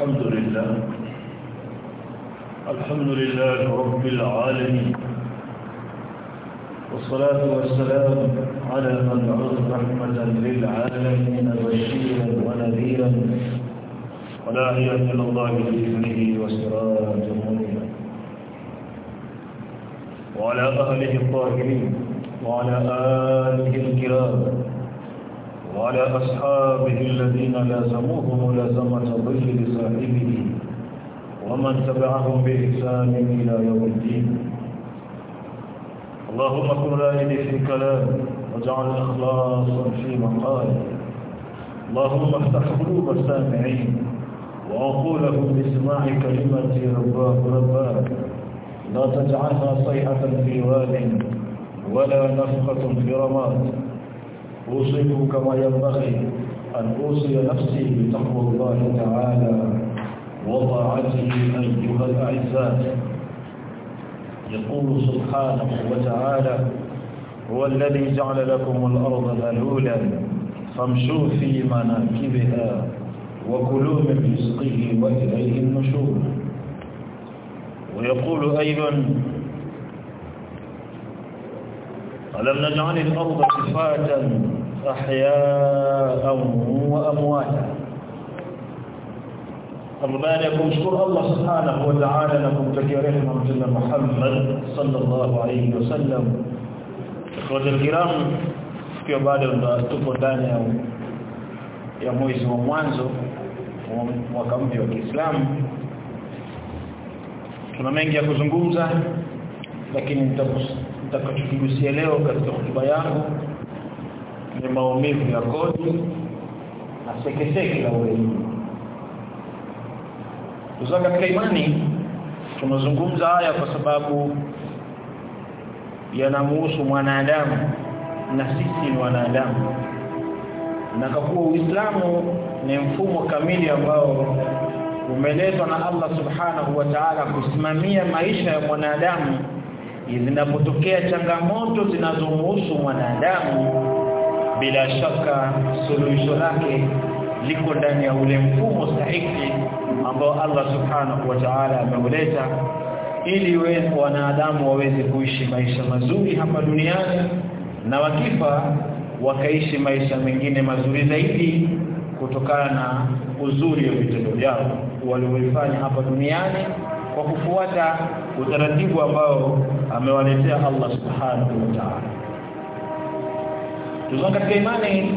الحمد لله. الحمد لله رب العالمين. والصلاة والسلام على من عرض رحمة للعالمين بشيرا ونذيرا. وداعيا إلى الله بإذنه وسراجا منيرا. وعلى أهله الطاهرين وعلى آله الكرام. وعلى أصحابه الذين لازموه ملازمة ظل لصاحبه ومن تبعهم بإحسان إلى يوم الدين. اللهم كن رائدي في كلام واجعل إخلاصا في مقال اللهم افتح قلوب السامعين وعقولهم بسماع كلمة رباه رباه لا تجعلها صيحة في واد ولا نفقة في رماد. أوصيكم كما ينبغي أن أوصي نفسي بتقوى الله تعالى وطاعته أيها الأعزاء. يقول سبحانه وتعالى هو الذي جعل لكم الأرض ذلولا فامشوا في مناكبها وكلوا من رزقه وإليه النشور. ويقول أيضا ألم نجعل الأرض كفاة احياء وأمواتا. ربنا نشكر الله سبحانه وتعالى نكمتكي رحمه جل محمد صلى الله عليه وسلم. اخوات الكرام كيو بعد ان تطوا داني يا موسى ومنزو وكمبي والاسلام كنا mengi ya kuzungumza lakini nitakuchukulia leo katika hotuba yangu ni maumivu ya kodi na sekeseke la uelimu Tuzanga katika imani tunazungumza haya kwa sababu yanamuhusu mwanadamu na sisi ni wanadamu. Na kwa kuwa Uislamu ni mfumo kamili ambao umeletwa na Allah Subhanahu wa Ta'ala kusimamia maisha ya mwanadamu zinapotokea changamoto zinazomhusu mwanadamu bila shaka suluhisho lake liko ndani ya ule mfumo sahihi ambao Allah Subhanahu wa Ta'ala ameuleta ili wewe wanadamu waweze kuishi maisha mazuri hapa duniani na wakifa wakaishi maisha mengine mazuri zaidi kutokana na uzuri wa vitendo vyao waliofanya hapa duniani kwa kufuata utaratibu ambao amewaletea Allah Subhanahu wa Ta'ala. Tuzunga katika imani.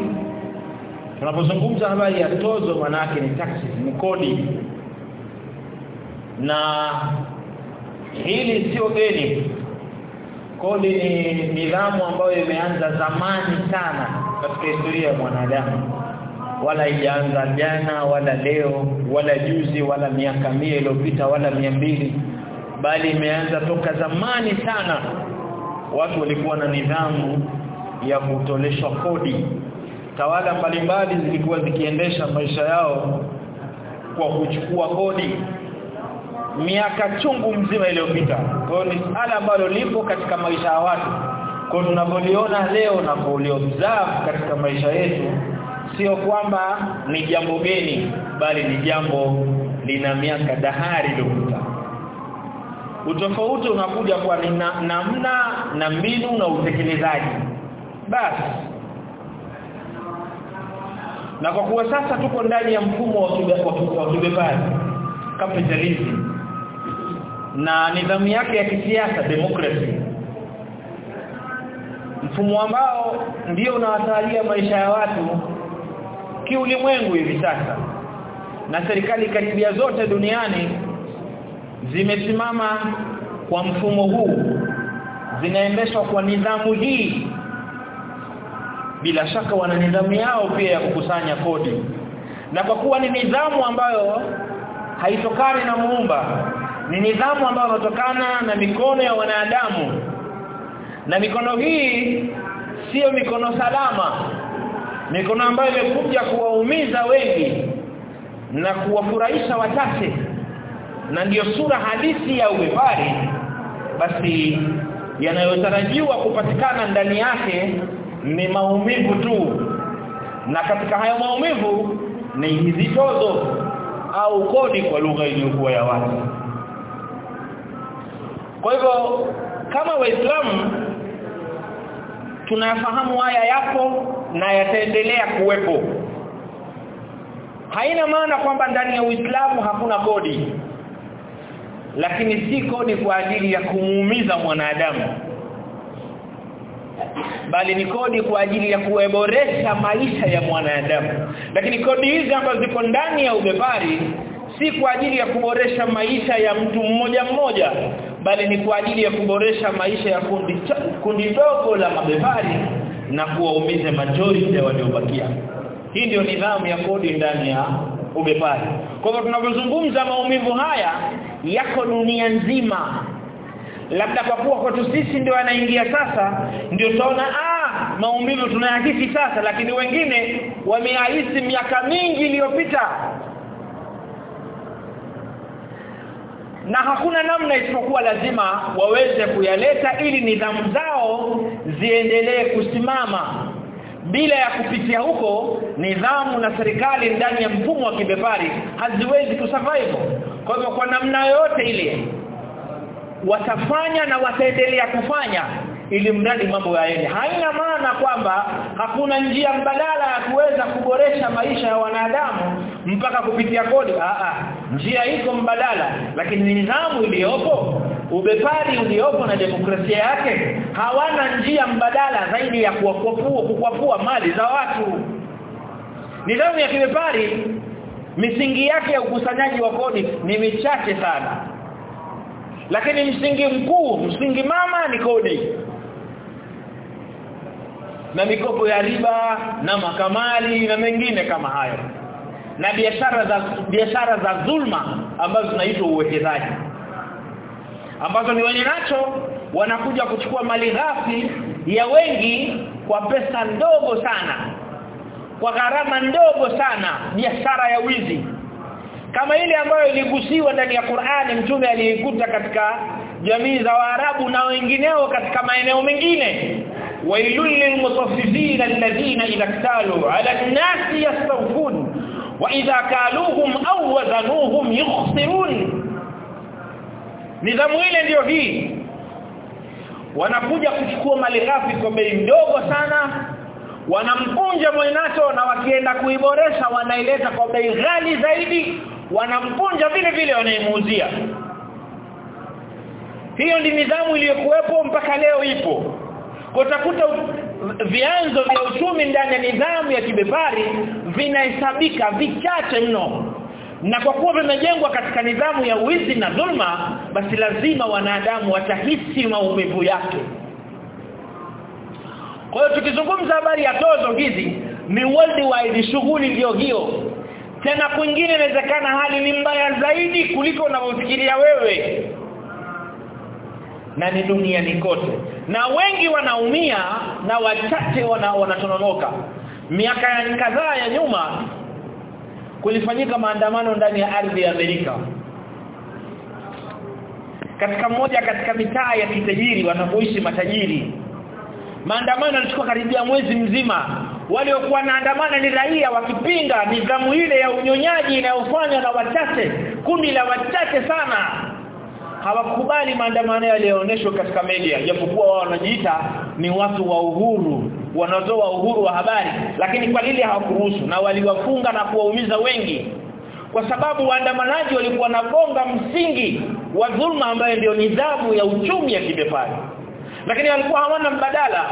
Tunapozungumza habari ya tozo manake ni taxes ni kodi. Na hili sio geni kodi ni nidhamu ambayo imeanza zamani sana katika historia ya mwanadamu. Wala ijaanza jana wala leo wala juzi wala miaka mia iliyopita wala mia mbili. Bali imeanza toka zamani sana. Watu walikuwa na nidhamu ya kutoleshwa kodi. Tawala mbalimbali zilikuwa zikiendesha maisha yao kwa kuchukua kodi. Miaka chungu mzima iliyopita. Kwa ni sala ambalo lipo katika maisha ya watu. Kwa tunapoliona leo na kuliobserve katika maisha yetu sio kwamba ni jambo geni bali ni jambo lina miaka dahari iliyopita. Utofauti unakuja kwa namna na, na mbinu na utekelezaji basi na kwa kuwa sasa tuko ndani ya mfumo wa kibepari capitalism na nidhamu yake ya kisiasa democracy. Mfumo ambao ndio unawatalia maisha ya watu kiulimwengu hivi sasa. Na serikali karibia zote duniani zimesimama kwa mfumo huu. Zinaendeshwa kwa nidhamu hii bila shaka wana nidhamu yao pia ya kukusanya kodi. Na kwa kuwa ni nidhamu ambayo haitokani na muumba ni nidhamu ambayo inatokana na mikono ya wanadamu. Na mikono hii sio mikono salama. Mikono ambayo imekuja kuwaumiza wengi na kuwafurahisha wachache. Na ndiyo sura halisi ya ubepari basi yanayotarajiwa kupatikana ndani yake ni maumivu tu. Na katika hayo maumivu ni hizi tozo au kodi kwa lugha iliyokuwa ya watu kwa hivyo kama waislamu tunafahamu haya yapo na yataendelea kuwepo. Haina maana kwamba ndani ya Uislamu hakuna kodi lakini si kodi kwa ajili ya kumuumiza mwanadamu bali ni kodi kwa ajili ya kuboresha maisha ya mwanadamu. Lakini kodi hizi ambazo ziko ndani ya ubepari si kwa ajili ya kuboresha maisha ya mtu mmoja mmoja bali ni kwa ajili ya kuboresha maisha ya kundi kundi dogo la mabepari na kuwaumiza majority waliobakia. Hii ndio nidhamu ya kodi ndani ya ubepari kwa hivyo tunapozungumza maumivu haya yako dunia nzima labda kwa kuwa kwetu sisi ndio anaingia sasa ndio tunaona ah maumivu tunayahisi sasa lakini wengine wameahisi miaka mingi iliyopita. Na hakuna namna isipokuwa lazima waweze kuyaleta ili nidhamu zao ziendelee kusimama. Bila ya kupitia huko nidhamu na serikali ndani ya mfumo wa kibepari haziwezi kusurvive. Kwa hivyo kwa namna yote ile watafanya na wataendelea kufanya ili mradi mambo yaende. Haina maana kwamba hakuna njia mbadala ya kuweza kuboresha maisha ya wanadamu mpaka kupitia kodi. A a njia iko mbadala lakini nidhamu iliyopo ubepari uliopo na demokrasia yake hawana njia mbadala zaidi ya kuwakopua kukwapua mali za watu. Nidhamu ya kibepari misingi yake ya ukusanyaji wa kodi ni michache sana lakini msingi mkuu msingi mama ni kodi. Na mikopo ya riba na makamali na mengine kama hayo. Na biashara za biashara za dhulma ambazo zinaitwa uwekezaji. Ambazo ni wenye nacho wanakuja kuchukua mali ghafi ya wengi kwa pesa ndogo sana. Kwa gharama ndogo sana biashara ya wizi kama ile ambayo iligusiwa ndani ya Qur'ani mtume aliikuta katika jamii za Waarabu na wengineo katika maeneo mengine. Wailul lilmutaffifin alladhina idha iktalu ala an-nasi yastawfun wa idha kaluhum aw wazanuhum yukhsirun. Nidhamu ile ndiyo hii. Wanakuja kuchukua mali ghafi kwa bei ndogo sana wanamkunja mwenacho na wakienda kuiboresha wanaileta kwa bei ghali zaidi wanampunja vile vile wanayemuuzia. Hiyo ndi nidhamu iliyokuwepo mpaka leo ipo. Utakuta vianzo vya uchumi ndani ya nidhamu ya kibepari vinahesabika vichache mno. Na kwa kuwa vimejengwa katika nidhamu ya wizi na dhulma basi lazima wanadamu watahisi maumivu yake. Kwa hiyo tukizungumza habari ya tozo hizi ni worldwide shughuli ndio hiyo tena kwingine inawezekana hali ni mbaya zaidi kuliko unavyofikiria wewe. Na ni duniani kote. Na wengi wanaumia na wachache wana wanatononoka. Miaka kadhaa ya nyuma kulifanyika maandamano ndani ya ardhi ya Amerika. Katika mmoja katika mitaa ya kitajiri wanapoishi matajiri maandamano yalichukua karibia mwezi mzima waliokuwa naandamana ni raia wakipinga nidhamu ile ya unyonyaji inayofanywa na wachache kundi la wachache sana. Hawakubali maandamano yaliyoonyeshwa katika media japokuwa wao wanajiita ni watu wa uhuru wanaotoa uhuru wa habari. Lakini kwa lile hawakuruhusu? Na waliwafunga na kuwaumiza wengi. Kwa sababu waandamanaji walikuwa nagonga msingi wa dhulma ambayo ndio nidhamu ya uchumi ya kibepari lakini walikuwa hawana mbadala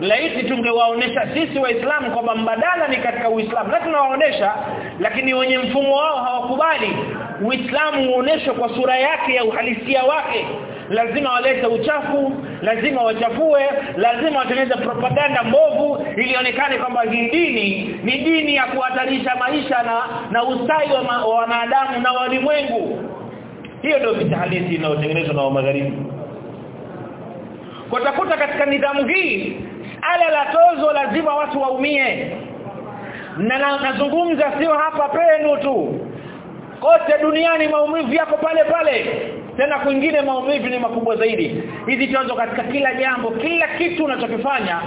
laiti tungewaonesha sisi waislamu kwamba mbadala ni katika uislamu. Na tunawaonesha lakini wenye mfumo wao hawakubali. Uislamu uoneshwe kwa sura yake ya uhalisia wake. Lazima walete uchafu lazima wachafue lazima watengeneze propaganda mbovu ilionekane kwamba hii dini ni dini ya kuhatarisha maisha na na ustawi wa wanadamu na walimwengu hiyo ndio vita halisi inayotengenezwa na magharibi. Kwa takuta katika nidhamu hii ala la tozo lazima watu waumie. Na nazungumza sio hapa penu tu. Kote duniani maumivu yako pale pale. Tena kwingine maumivu ni makubwa zaidi. Hizi tozo katika kila jambo kila kitu unachokifanya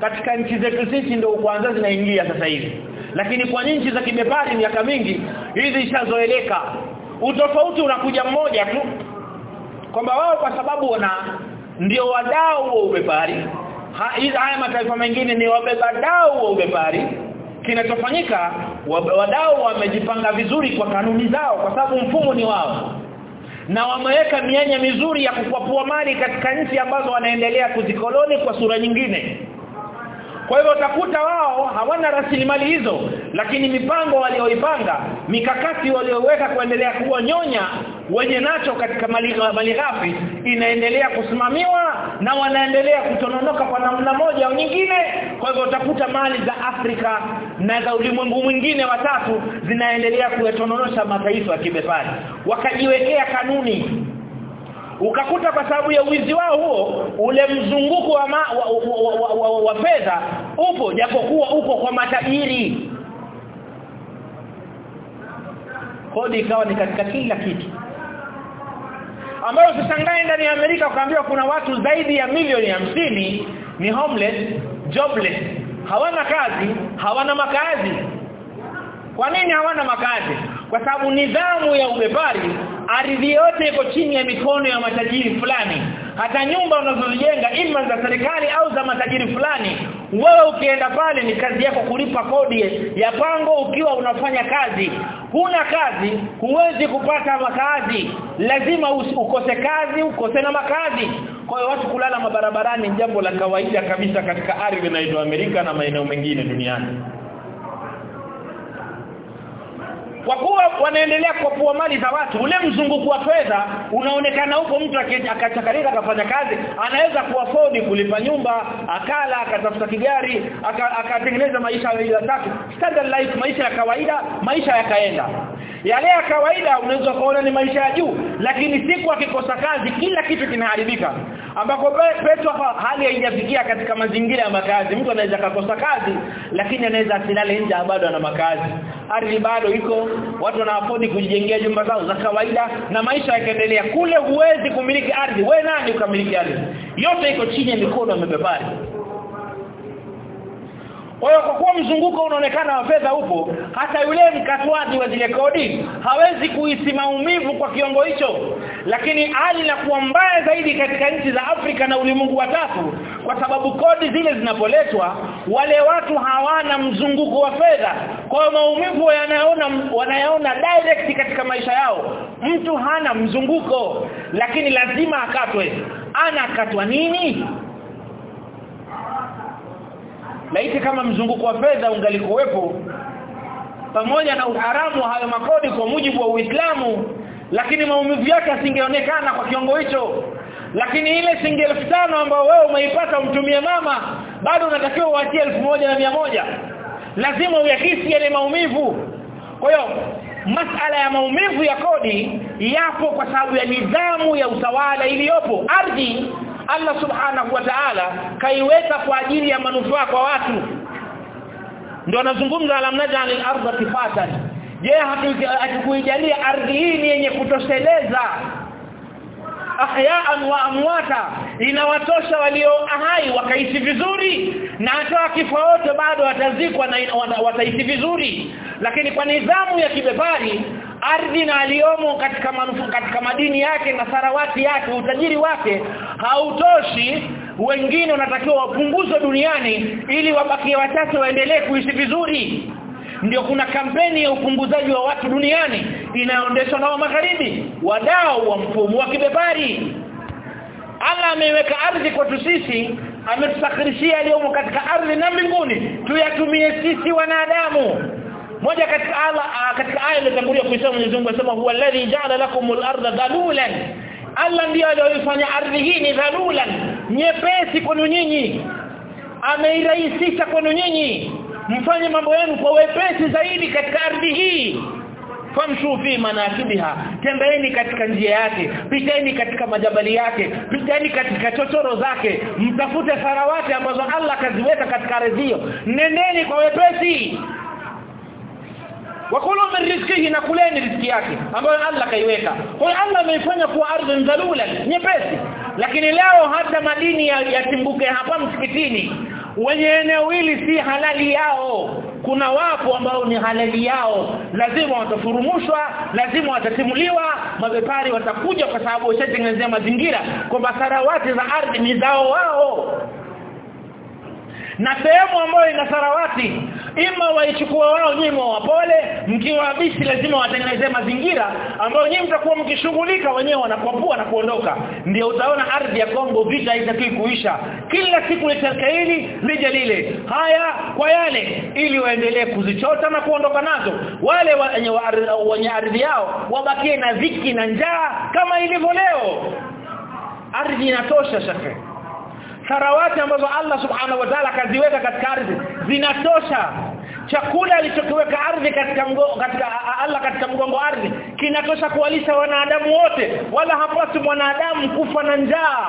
katika nchi zetu sisi ndio kwanza zinaingia sasa hivi. Lakini kwa nchi za kibepari miaka mingi hizi ishazoeleka. Utofauti unakuja mmoja tu. Kwamba wao kwa sababu wana ndio wadau wa ubepari haya mataifa mengine ni wabeba dau wa ubepari kinachofanyika wadau wamejipanga vizuri kwa kanuni zao kwa sababu mfumo ni wao. Na wameweka mianya mizuri ya kukwapua mali katika nchi ambazo wanaendelea kuzikoloni kwa sura nyingine. Kwa hivyo utakuta wao hawana rasilimali hizo lakini mipango walioipanga mikakati walioweka kuendelea kuwa nyonya wenye nacho katika mali, ghafi inaendelea kusimamiwa na wanaendelea kutononoka kwa namna moja au nyingine. Kwa hivyo utakuta mali za Afrika na za ulimwengu mwingine watatu zinaendelea kuyatononosha mataifa ya kibepari. Wakajiwekea kanuni. Ukakuta kwa sababu ya uwizi wao huo ule mzunguko wa, wa, wa, wa, wa, wa, wa fedha upo japokuwa uko kwa matajiri kodi ikawa ni katika kila kitu ambayo usishangae ndani ya Amerika ukaambiwa kuna watu zaidi ya milioni hamsini ni homeless jobless. Hawana kazi hawana makazi kwa nini hawana makazi kwa sababu nidhamu ya ubepari ardhi yote iko chini ya mikono ya matajiri fulani hata nyumba unazozijenga ima za serikali au za matajiri fulani wewe ukienda pale ni kazi yako kulipa kodi ya pango ukiwa unafanya kazi. Huna kazi huwezi kupata makazi lazima ukose kazi ukose na makazi kwa hiyo watu kulala mabarabarani jambo la kawaida kabisa katika ardhi inaitwa Amerika na maeneo mengine duniani kwa kuwa wanaendelea kupua mali za watu ule mzunguko wa fedha unaonekana huko mtu akachakarika akafanya kazi anaweza kuafford kulipa nyumba akala akatafuta kigari akatengeneza maisha ya tatu. Standard life maisha ya kawaida maisha yakaenda. Yale ya kawaida unaweza kuona ni maisha ya juu lakini siku akikosa kazi kila kitu kinaharibika ambako Petro hali haijafikia katika mazingira ya makazi. Mtu anaweza kukosa kazi lakini anaweza asilale nje bado ana makazi. Ardhi bado iko watu wanaafodi kujijengea jumba zao za kawaida na maisha yakaendelea. Kule huwezi kumiliki ardhi. We nani ukamiliki ardhi? Yote iko chini ya mikono ya mabepari kwa hiyo kwa kuwa mzunguko unaonekana wa fedha upo hata yule mkatwaji wa zile kodi hawezi kuhisi maumivu kwa kiongo hicho lakini hali na kuwa mbaya zaidi katika nchi za Afrika na ulimwengu wa tatu kwa sababu kodi zile zinapoletwa wale watu hawana mzunguko wa fedha. Kwa maumivu wanayaona wanayaona direct katika maisha yao. Mtu hana mzunguko lakini lazima akatwe. Anakatwa nini? Laiti kama mzunguko wa fedha ungalikuwepo pamoja na uharamu hayo makodi kwa mujibu wa Uislamu lakini maumivu yake asingeonekana kwa kiongo hicho. Lakini ile shilingi tano ambayo wewe umeipata umtumie mama bado unatakiwa uachie moja lazima uyahisi yale maumivu. Kwa hiyo masala ya maumivu ya kodi yapo kwa sababu ya nidhamu ya utawala iliyopo. Ardhi Allah subhanahu wa ta'ala kaiweka kwa ajili ya manufaa kwa watu. Ndio anazungumza alamnaja alil ardha kifatan je hatukuijalia ardhi hii ni yenye kutosheleza? Ahyaan wa amwata. Inawatosha walio hai wakaishi vizuri. Na hata wakifa wote bado watazikwa na wataishi vizuri. Lakini kwa nidhamu ya kibebari ardhi na aliomo katika manufu, katika madini yake na sarawati yake utajiri wake hautoshi. Wengine wanatakiwa wapunguzwe duniani ili wabakie wachache waendelee kuishi vizuri ndio kuna kampeni ya upunguzaji wa watu duniani inayoendeshwa na wa magharibi wadau wa mfumo wa kibebari Allah ameweka ardhi kwetu sisi ametusakhirishia aliyomo katika ardhi na mbinguni tuyatumie sisi wanadamu. Moja katika ala, katika aya iliyotangulia kuisema Mwenyezi Mungu anasema huwa alladhi ja'ala lakumul arda dhalulan. Allah ndiye aliyofanya ardhi hii ni dhalulan nyepesi kwenu nyinyi ameirahisisha kwenu nyinyi mfanye mambo yenu kwa wepesi zaidi katika ardhi hii. Famshu fi manakibiha. Tembeeni katika njia yake. Piteni katika majabali yake. Piteni katika chochoro zake. Mtafute sarawati ambazo Allah kaziweka katika ardhi nendeni kwa wepesi. Wakulu min rizqihi na kuleni riziki yake ambayo Allah kaiweka. Kwa Allah ameifanya kuwa ardhi dhalula nyepesi. Lakini leo hata madini yatimbuke ya hapa msikitini wenye eneo hili si halali yao. Kuna wapo ambao ni halali yao. Lazima watafurumushwa lazima watatimuliwa. Mabepari watakuja kwa sababu washatengenezea mazingira kwamba sarawati za ardhi ni zao wao na sehemu ambayo ina sarawati ima waichukua wao nyinyi wapole mkiwa bishi lazima watengenezee mazingira ambayo nyinyi mtakuwa mkishughulika wenyewe wanakwapua na kuondoka. Ndio utaona ardhi ya Kongo vita haitakiwi kuisha. Kila siku litaka hili lije lile. Haya kwa yale ili waendelee kuzichota na kuondoka nazo. Wale wenye wenye ardhi yao wabakie na dhiki na njaa kama ilivyo leo. Ardhi inatosha shaka sarawati ambazo Allah subhanahu wa ta'ala kaziweka katika ardhi zinatosha. Chakula alichokiweka ardhi katika mgo, katika Allah katika mgongo ardhi kinatosha kuwalisha wanadamu wote wala hapasi mwanadamu kufa na njaa.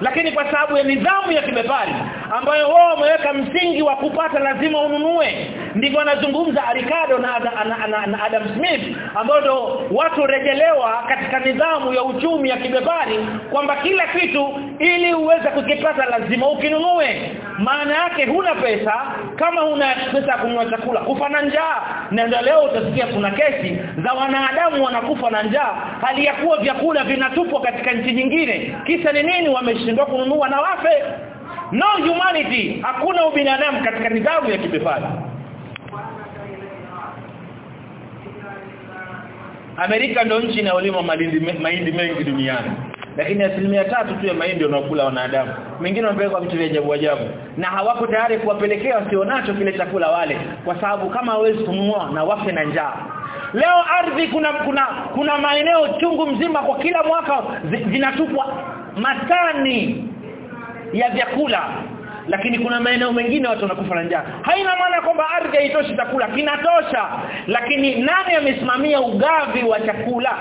Lakini kwa sababu ya nidhamu ya kibepari ambayo wao wameweka msingi wa kupata lazima ununue. Ndivyo anazungumza Ricardo na, na, na, na, na Adam Smith ambao ndo watu rejelewa katika nidhamu ya uchumi ya kibebari kwamba kila kitu ili uweze kukipata lazima ukinunue. Maana yake huna pesa kama huna pesa ya kununua chakula kufa na njaa. Na leo utasikia kuna kesi za wanadamu wanakufa na njaa. Hali ya kuwa vyakula vinatupwa katika nchi nyingine. Kisa ni nini? Wameshindwa kununua na wafe no humanity. Hakuna ubinadamu katika nidhamu ya kibepari. Amerika ndio nchi inayolima mahindi mengi duniani. Lakini asilimia tatu tu ya mahindi wanaokula wanadamu. Mengine wanapeleka vitu vya ajabu ajabu. Na hawako tayari kuwapelekea wasionacho kile chakula wale. Kwa sababu kama hawezi kununua na wafe na njaa. Leo ardhi kuna kuna kuna maeneo chungu mzima kwa kila mwaka zinatupwa. Matani ya vyakula. Lakini kuna maeneo mengine watu wanakufa na njaa. Haina maana kwamba ardhi haitoshi chakula. Kinatosha. Lakini nani amesimamia ugavi wa chakula?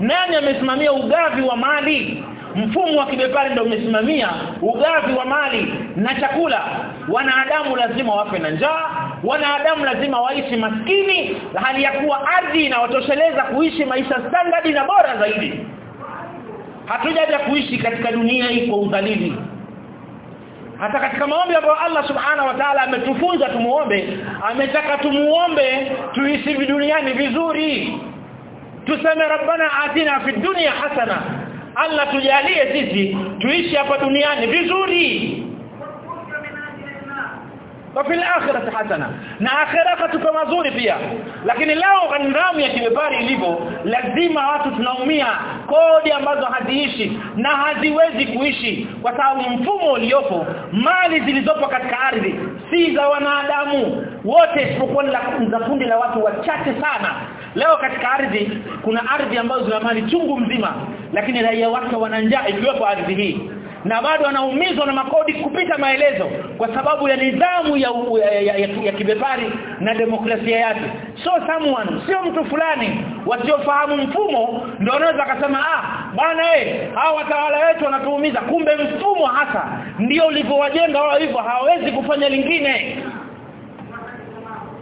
Nani amesimamia ugavi wa mali? Mfumo wa kibepari ndio umesimamia ugavi wa mali na chakula. Wanadamu lazima wafe na njaa. Wanadamu lazima waishi maskini. Hali ya kuwa ardhi inawatosheleza kuishi maisha standardi na bora zaidi. Hatujaja kuishi katika dunia hii kwa udhalili hata katika maombi ambayo Allah subhana wa ta'ala ametufunza tumuombe ametaka tumuombe tuishi duniani vizuri. Tuseme rabbana atina fi dunya hasana. Allah tujalie sisi tuishi hapa duniani vizuri wa fil akhirati hasana. Na akhira katupa mazuri pia. Lakini leo ndamu ya kibepari ilivyo lazima watu tunaumia kodi ambazo haziishi na haziwezi kuishi. Kwa sababu mfumo uliopo mali zilizopo katika ardhi si za wanadamu. Wote isipokuwa za kundi la watu wachache sana. Leo katika ardhi kuna ardhi ambazo zina mali chungu mzima. Lakini raia wake wana njaa ikiwepo ardhi hii na bado anaumizwa na makodi kupita maelezo kwa sababu ya nidhamu ya, ya, ya, ya, ya kibepari na demokrasia yake. So someone sio mtu fulani wasiofahamu mfumo ndio anaweza akasema ah bana eh hao watawala wetu wanatuumiza. Kumbe mfumo hasa ndio ulivyowajenga wao hivyo hawawezi kufanya lingine.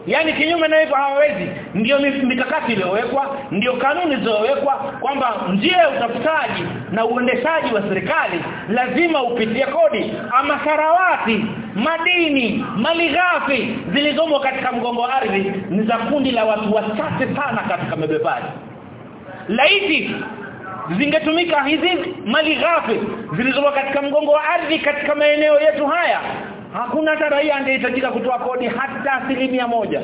Yani kinyume na hivyo hawawezi. Ndio mikakati iliyowekwa ndio kanuni zilizowekwa kwamba njia ya utafutaji na uendeshaji wa serikali lazima upitie kodi. Ama sarawati madini mali ghafi zilizomo katika mgongo wa ardhi ni za kundi la watu wachache sana katika mabebaji laiti zingetumika hizi mali ghafi zilizomo katika mgongo wa ardhi katika maeneo yetu haya hakuna hata raia angehitajika kutoa kodi hata asilimia moja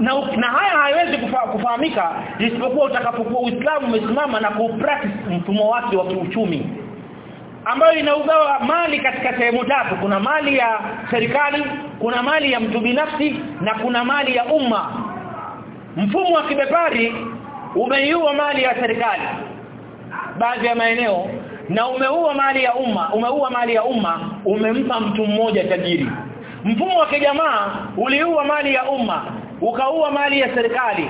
na, na haya hayawezi kufa, kufahamika isipokuwa utakapokuwa Uislamu umesimama na kupractice mfumo wake wa kiuchumi ambayo inaugawa mali katika sehemu tatu. Kuna mali ya serikali kuna mali ya mtu binafsi na kuna mali ya umma. Mfumo wa kibepari umeiua mali ya serikali baadhi ya maeneo na umeua mali ya umma. Umeua mali ya umma umempa mtu mmoja tajiri. Mfumo wa kijamaa uliua mali ya umma ukaua mali ya serikali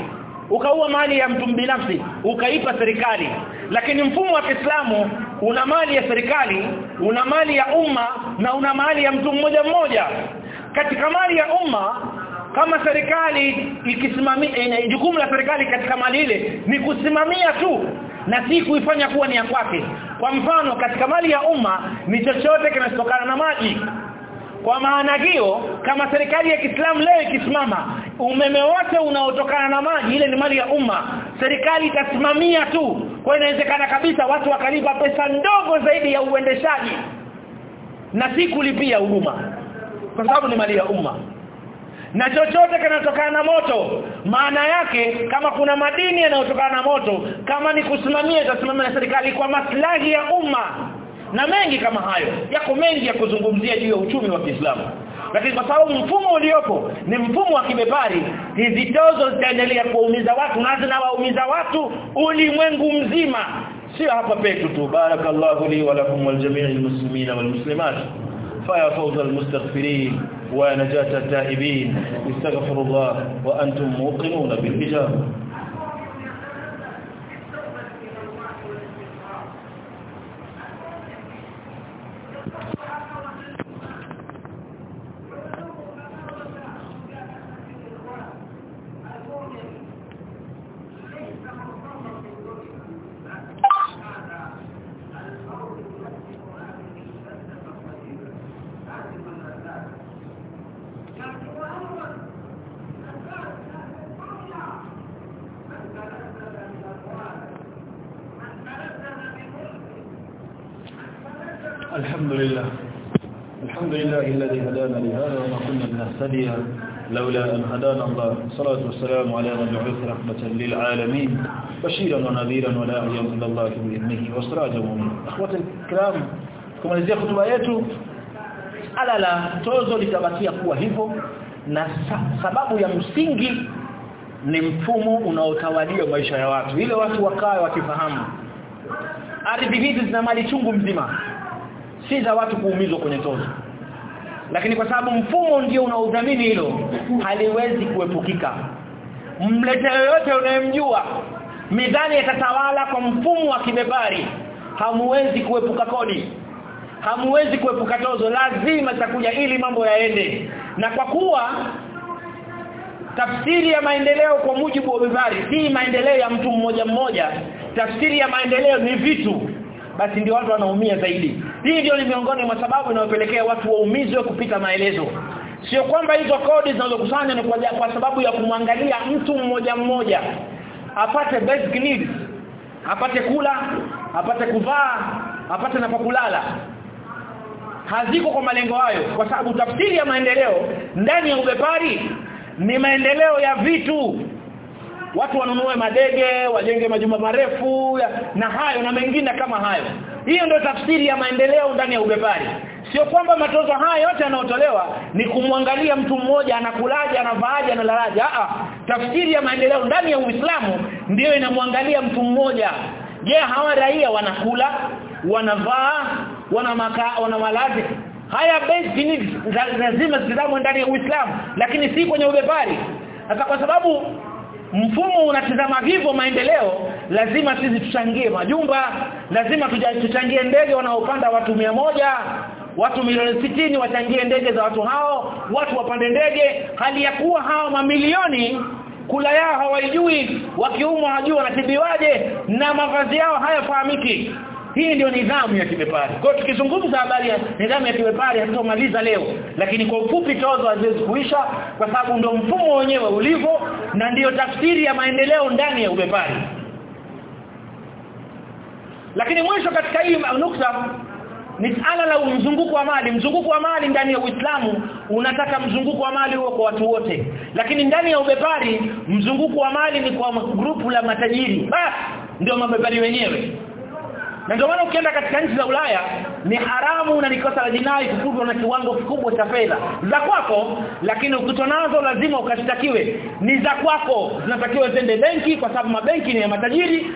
ukaua mali ya mtu binafsi ukaipa serikali. Lakini mfumo wa Kiislamu una mali ya serikali una mali ya umma na una mali ya mtu mmoja mmoja. Katika mali ya umma kama serikali ikisimamia jukumu la serikali katika mali ile ni kusimamia tu na si kuifanya kuwa ni ya kwake. Kwa mfano katika mali ya umma ni chochote kinachotokana na maji kwa maana hiyo kama serikali ya Kiislamu leo ikisimama umeme wote unaotokana na maji ile ni mali ya umma serikali itasimamia tu. Kwa inawezekana kabisa watu wakalipa pesa ndogo zaidi ya uendeshaji na si kulipia huduma kwa sababu ni mali ya umma. Na chochote kinatokana na moto maana yake kama kuna madini yanayotokana na moto kama ni kusimamia itasimamia na serikali kwa maslahi ya umma na mengi kama hayo yako mengi ya kuzungumzia juu ya uchumi wa Kiislamu lakini kwa sababu mfumo uliopo ni mfumo wa kibepari hizi tozo zitaendelea kuumiza watu na zinawaumiza watu ulimwengu mzima sio hapa petu tu barakallahu li wa lakum wal jami'il muslimina wal muslimat فيا فوز المستغفرين ونجاة التائبين استغفروا الله وأنتم موقنون بالإجابة الله الصلاة والسلام على مبعوث رحمة للعالمين بشيرا ونذيرا وداعيا إلى الله بإذنه وسراجا منيرا أخوة الكرام kumalizia hotuba yetu ala la tozo litabakia kuwa hivyo na sa, sababu ya msingi ni mfumo unaotawalia maisha ya watu ile watu wakae wakifahamu ardhi hizi zina mali chungu mzima si za watu kuumizwa kwenye tozo lakini kwa sababu mfumo ndio unaudhamini hilo haliwezi kuepukika. Mlete yoyote unayemjua midhani yatatawala kwa mfumo wa kibebari. Hamuwezi kuepuka kodi. Hamuwezi kuepuka tozo. Lazima itakuja ili mambo yaende. Na kwa kuwa tafsiri ya maendeleo kwa mujibu wa bibari si maendeleo ya mtu mmoja mmoja tafsiri ya maendeleo ni vitu basi ndio watu wanaumia zaidi. Hii ndio ni miongoni mwa sababu inayopelekea watu waumizwe kupita maelezo. Sio kwamba hizo kodi zinazokusanya ni kwa, kwa sababu ya kumwangalia mtu mmoja mmoja. Apate basic needs apate kula apate kuvaa apate na kulala. Haziko kwa malengo hayo kwa sababu tafsiri ya maendeleo ndani ya ubepari ni maendeleo ya vitu watu wanunue madege wajenge majumba marefu na hayo na mengine kama hayo. Hiyo ndio tafsiri ya maendeleo ndani ya ubepari. Sio kwamba matozo haya yote yanayotolewa ni kumwangalia mtu mmoja anakulaje anavaaje analalaje. A tafsiri ya maendeleo ndani ya Uislamu ndiyo inamwangalia mtu mmoja. Je hawa raia wanakula wanavaa wana maka, wana malazi? Haya basic needs lazima zitazamwe ndani ya Uislamu lakini si kwenye ubepari. Sasa kwa sababu mfumo unatazama hivyo maendeleo lazima sisi tuchangie majumba lazima tuchangie ndege wanaopanda watu mia moja watu milioni sitini wachangie ndege za watu hao watu wapande ndege. Hali ya kuwa hao mamilioni kula yao hawaijui wakiumwa hajui wanatibiwaje na mavazi yao hayafahamiki hii ndio nidhamu ya kibepari kwa tukizungumza habari ya nidhamu ya kibepari hatutomaliza leo. Lakini kwa ufupi tozo haziwezi kuisha kwa sababu ndio mfumo wenyewe ulivyo na ndiyo tafsiri ya maendeleo ndani ya ubepari lakini mwisho katika hii nukta ni sala la mzunguko wa mali. Mzunguko wa mali ndani ya Uislamu unataka mzunguko wa mali huo kwa watu wote. Lakini ndani ya ubepari mzunguko wa mali ni kwa grupu la matajiri. Basi ndio mabepari wenyewe na ndio maana ukienda katika nchi za Ulaya ni haramu na ni kosa la jinai kukutwa na kiwango kikubwa cha fedha. Za kwako lakini ukitonazo lazima ukashtakiwe. Ni za kwako. Zinatakiwa zende benki kwa sababu mabenki ni ya matajiri.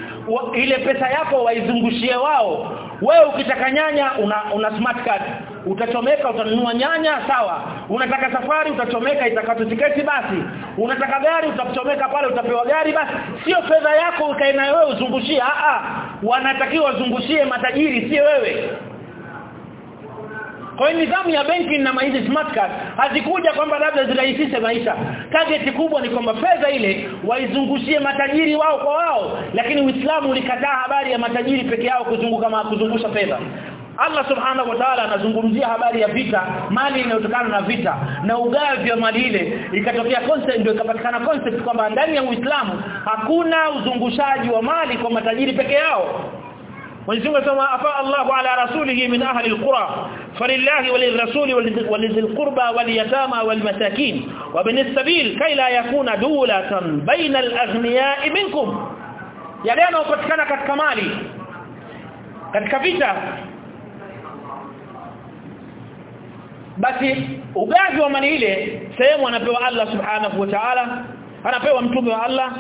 Ile pesa yako waizungushie wao. Wewe ukitaka nyanya una, una smart card utachomeka utanunua nyanya sawa. Unataka safari utachomeka itakato tiketi basi. Unataka gari utachomeka pale utapewa gari basi. Sio fedha yako ukae nayo wewe uzungushie a a wanatakiwa wazungushie matajiri sio wewe. Kwa hiyo nidhamu ya benki na hizi smart card hazikuja kwamba labda zirahisishe maisha. Target kubwa ni kwamba fedha ile waizungushie matajiri wao kwa wao, lakini Uislamu ulikataa habari ya matajiri peke yao kuzunguka kuzungusha fedha. Allah subhanahu wa ta'ala anazungumzia habari ya vita mali inayotokana na vita na ugavi wa mali ile ikatokea concept ndio ikapatikana concept kwamba ndani ya Uislamu hakuna uzungushaji wa mali kwa matajiri peke yao. Mwenyezi Mungu anasema afa Allahu ala rasulihi min ahli alqura falillahi walirrasuli walizil qurba walyatama walmasakin wa bin sabil kay la yakuna dulatan baina alaghniya'i minkum. Yale yanayopatikana katika mali katika vita basi ugavi wa mali ile sehemu anapewa Allah subhanahu wa ta'ala anapewa mtume wa Allah.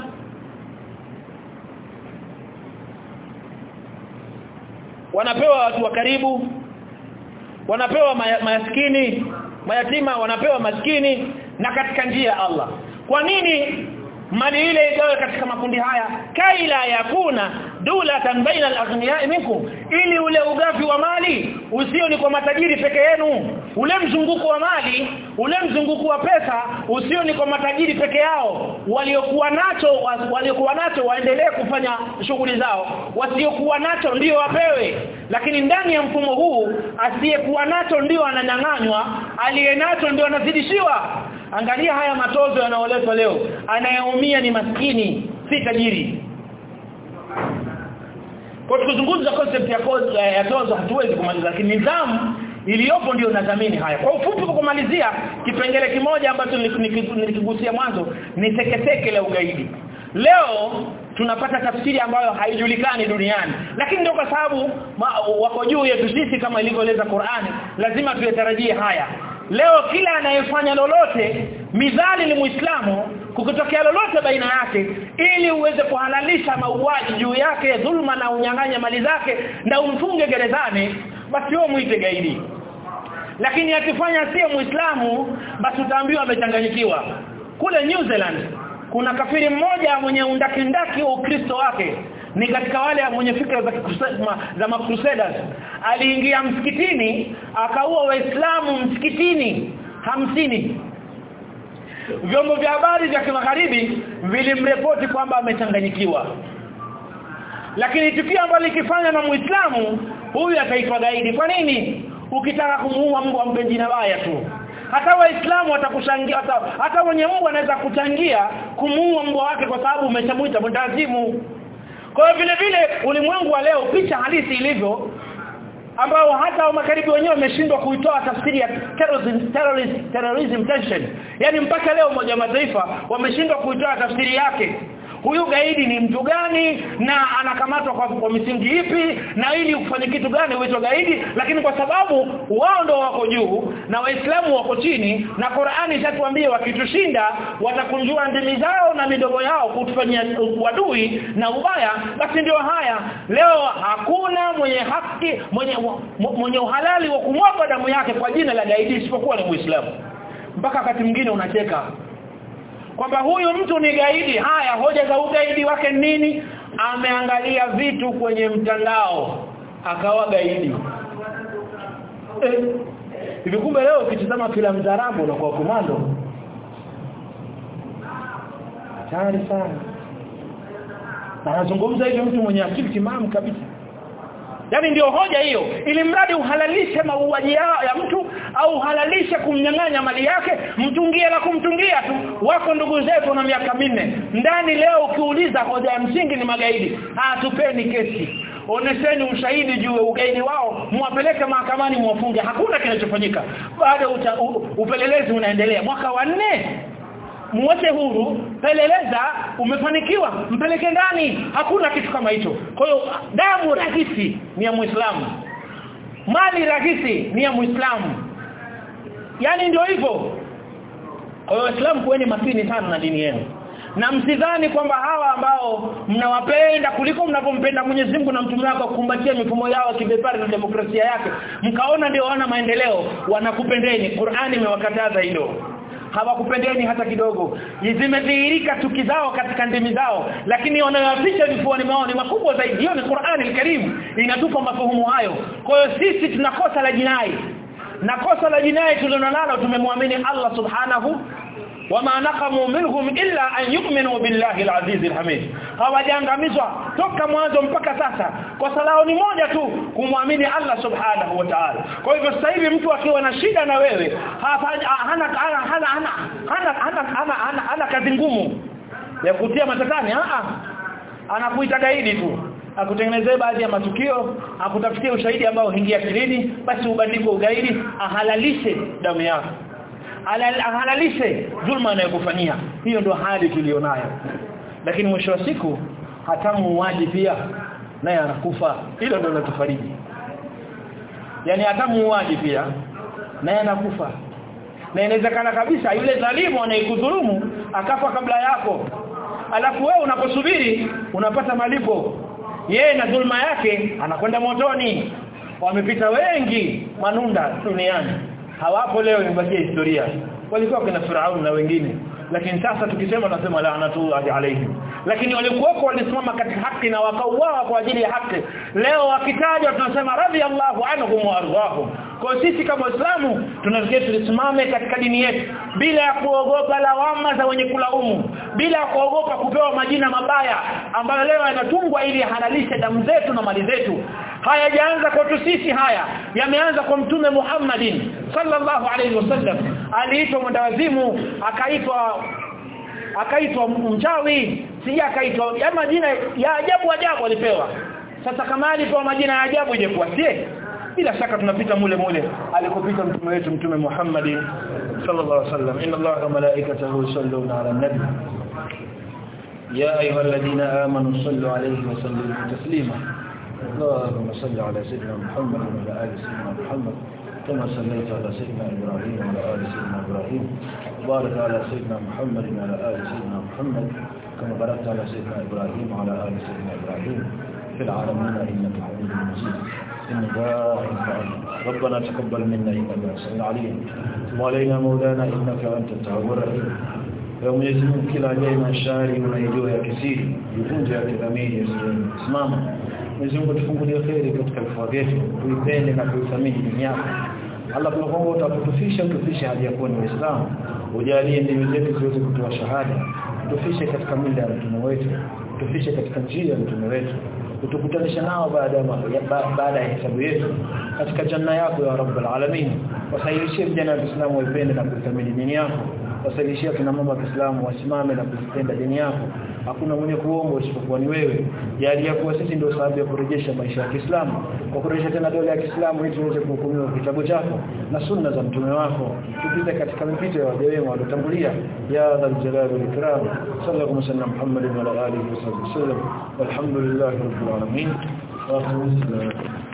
Wanapewa watu wa karibu wanapewa mayaskini mayatima wanapewa maskini na katika njia ya Allah. Kwa nini mali ile igawe katika makundi haya kaila yakuna dulatan baina al-aghniya'i minkum. Ili ule ugavi wa mali usio ni kwa matajiri peke yenu ule mzunguko wa mali ule mzunguko wa pesa usio ni kwa matajiri peke yao waliokuwa nacho waliokuwa nacho waendelee kufanya shughuli zao wasiokuwa nacho ndio wapewe. Lakini ndani ya mfumo huu asiyekuwa nacho ndio ananyang'anywa aliyenacho ndio anazidishiwa angalia haya matozo yanayoletwa leo. Anayeumia ni maskini si tajiri. Kwa tukizungumza concept ya tozo, ya tozo hatuwezi kumaliza lakini nidhamu iliyopo ndio nadhamini haya. Kwa ufupi kwa kumalizia kipengele kimoja ambacho nilikigusia mwanzo ni teketeke la ugaidi. Leo tunapata tafsiri ambayo haijulikani duniani. Lakini ndio kwa sababu wako juu yetu sisi kama ilivyoeleza Qur'ani. Lazima tuyatarajie haya leo kila anayefanya lolote midhali ni muislamu kukitokea lolote baina yake ili uweze kuhalalisha mauaji juu yake dhulma na unyang'anya mali zake na umfunge gerezani basi wewe muite gaidi. Lakini akifanya sio muislamu basi utaambiwa amechanganyikiwa. Kule New Zealand kuna kafiri mmoja mwenye undakindaki wa Ukristo wake ni katika wale mwenye fikra za za makrusaders aliingia msikitini akaua waislamu msikitini hamsini. Vyombo vya habari vya kimagharibi vilimrepoti kwamba amechanganyikiwa. Lakini tukio ambalo likifanya na muislamu huyu ataitwa gaidi. Kwa nini? Ukitaka kumuua Mungu ampe jina baya tu. Hata waislamu watakushangia hata, hata mwenye Mungu anaweza kuchangia kumuua mbwa wake kwa sababu umeshamuita mtazimu kwa vile vile ulimwengu wa leo picha halisi ilivyo ambao hata wa magharibi wenyewe wameshindwa kuitoa tafsiri ya terrorism terrorism, terrorism tension. Yani mpaka leo moja mataifa wameshindwa kuitoa tafsiri yake huyu gaidi ni mtu gani? Na anakamatwa kwa, kwa misingi ipi? Na ili kufanya kitu gani huitwa gaidi? Lakini kwa sababu wao ndio wako juu na waislamu wako chini na Qur'ani inatuambia wakitushinda watakunjua ndimi zao na midomo yao kutufanyia uadui na ubaya basi ndio haya. Leo hakuna mwenye haki mwenye mwenye uhalali wa kumwaga damu yake kwa jina la gaidi isipokuwa ni muislamu. Mpaka wakati mwingine unacheka kwamba huyu mtu ni gaidi. Haya hoja za ugaidi wake nini? Ameangalia vitu kwenye mtandao akawa gaidi. Hivi eh, kumbe leo ukitazama filamu za na kwa komando hatari sana. Anazungumza hivi mtu mwenye akili timamu kabisa Yaani ndio hoja hiyo. Ili mradi uhalalishe mauaji ya mtu au uhalalishe kumnyang'anya mali yake mtungie na kumtungia tu. Wako ndugu zetu na miaka minne. Ndani leo ukiuliza hoja ya msingi ni magaidi. Hatupeni kesi. Onesheni ushahidi juu ya ugaidi wao mwapeleke mahakamani mwafunge. Hakuna kinachofanyika. Bado upelelezi unaendelea. Mwaka wa muache huru peleleza umefanikiwa mpeleke ndani. Hakuna kitu kama hicho. Kwa hiyo damu rahisi ni ya muislamu. Mali rahisi ni ya muislamu. Yani ndio hivyo. Kwa hiyo waislamu kuweni makini sana na dini yenu. Na msidhani kwamba hawa ambao mnawapenda kuliko mnavyompenda Mwenyezi Mungu na mtume wake kukumbatia mifumo yao kibepari na demokrasia yake mkaona ndio wana maendeleo wanakupendeni. Qur'ani imewakataza hilo hawakupendeni hata kidogo. Zimedhihirika chuki zao katika ndimi zao lakini wanayoficha vifuani mwao ni makubwa zaidi. Hiyo ni Qur'ani al-Karim inatupa mafahumu hayo. Kwa hiyo sisi tunakosa la jinai. Na kosa la jinai tulilonalo tumemwamini Allah subhanahu wama naqamu minhum illa an yu'minu billahi al-aziz al-hamid. Hawajaangamizwa toka mwanzo mpaka sasa. Kwa salao ni moja tu kumwamini Allah subhanahu wa ta'ala. Kwa hivyo sasa hivi mtu akiwa na shida na wewe hana hana hana hana hana hana hana kazi ngumu ya kutia matatani. A anakuita gaidi tu. Akutengenezee baadhi ya matukio akutafikia ushahidi ambao hingia kilini basi ubandiko ugaidi ahalalishe damu yako ahalalishe dhulma anayokufanyia. Hiyo ndio hali tulionayo. Lakini mwisho wa siku hata muuaji pia naye anakufa. Hilo ndio linatufariji. Yani hata muuaji pia naye anakufa. Na inawezekana kabisa yule dhalimu anayekudhulumu akafa kabla yako. Alafu wewe unaposubiri unapata malipo. Yeye na dhulma yake anakwenda motoni. Wamepita wengi manunda duniani hawapo leo imebakia historia. Walikuwa kuna Firaun na wengine. Lakini sasa tukisema tunasema laanatullahi alayhi lakini walikuwa walisimama katika haki na wakauawa kwa ajili ya haki. Leo wakitajwa tunasema radhiallahu anhum wa ardhahum. Kwa sisi kama waislamu tunatakiwa tulisimame katika dini yetu. Bila ya kuogopa lawama za wenye kulaumu. Bila ya kuogopa kupewa majina mabaya ambayo leo yanatungwa ili halalishe damu zetu na mali zetu. Hayajaanza kwetu sisi haya. Yameanza kwa mtume Muhammadin sallallahu alaihi wasallam aliitwa mwendawazimu akaitwa akaitwa mchawi sija akaitwa ya majina ya ajabu ajabu alipewa sasa kama alipewa majina ya ajabu je kuasie bila shaka tunapita mule mule alikopita mtume wetu mtume Muhammad sallallahu alaihi wasallam inna allaha wa malaikatahu yusalluna ala nabi يا أيها الذين آمنوا صلوا عليه وسلموا تسليما اللهم صل على سيدنا محمد وعلى آل سيدنا محمد كما صليت على سيدنا إبراهيم وعلى آل سيدنا إبراهيم. وبارك على سيدنا محمد وعلى آل سيدنا محمد. كما باركت على سيدنا إبراهيم وعلى آل سيدنا إبراهيم. في العالمين إنك حميد مجيد. إن ربنا تقبل منا إنك السميع العليم. وعلينا مولانا إنك أنت التواب الرحيم. ya Mwenyezi Mungu kila ajaye na unaijua ya kisiri jivunje ya kidhamiri yasiyosimama Mwenyezi Mungu tufungulie kheri katika vifua vyetu tuipende na kuithamini dini yako. Allah tunakuomba utakutufisha utufishe hadi ya kuwa ni Waislamu ujalie ndimi zetu ziweze kutoa shahada. Utufishe katika mila ya mtume wetu. Utufishe katika njia ya mtume wetu. Utukutanisha nao baada ya baada ya hesabu yetu. Katika janna yako ya rabbul alamin wasaidishie vijana wa Uislamu waipende na kuitamini dini yako wasalishia kina mama wa Kiislamu wasimame na kuzipenda dini yako. Hakuna mwenye kuomba isipokuwa ni wewe. Jalia kuwa sisi ndio sababu ya kurejesha maisha ya Kiislamu. Kwa kurejesha tena dola ya Kiislamu ili tuweze kuhukumiwa kitabu chako na sunna za mtume wako. Tupite katika mipito ya wale wema waliotangulia. Ya dhal jalali wal ikram. Sallallahu alaihi wasallam Muhammad wa ala alihi wasallam walhamdulillahi rabbil alamin. Wa